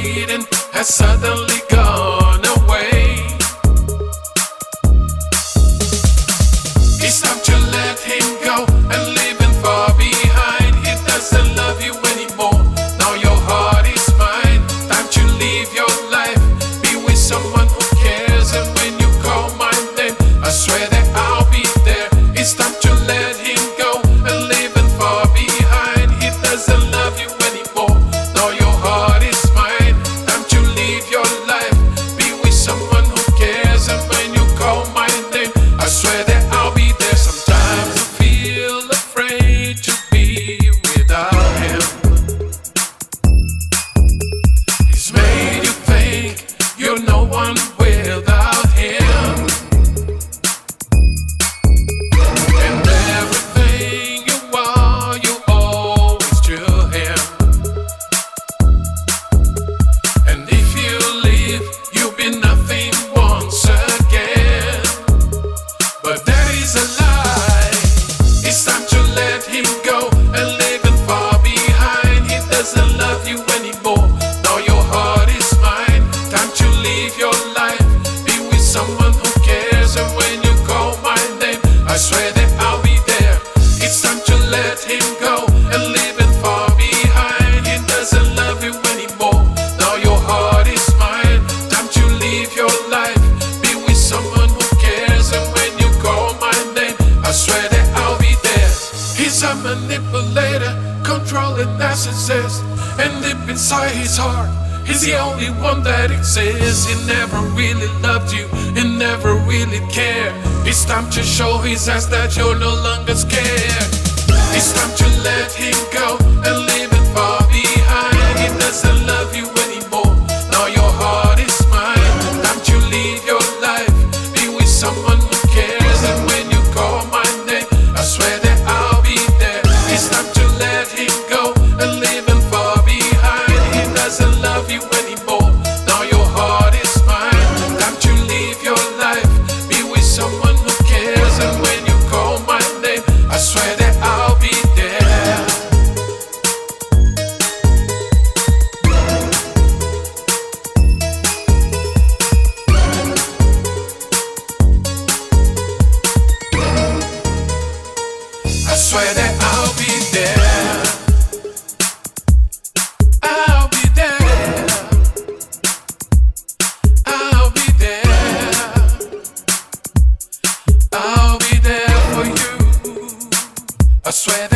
bleeding has suddenly no one narcissist and deep inside his heart he's the only one that exists. He never really loved you he never really cared. It's time to show his ass that you're no longer scared. It's time to let him go and leave swear that I'll be there. I'll be there. I'll be there. I'll be there for you. I swear.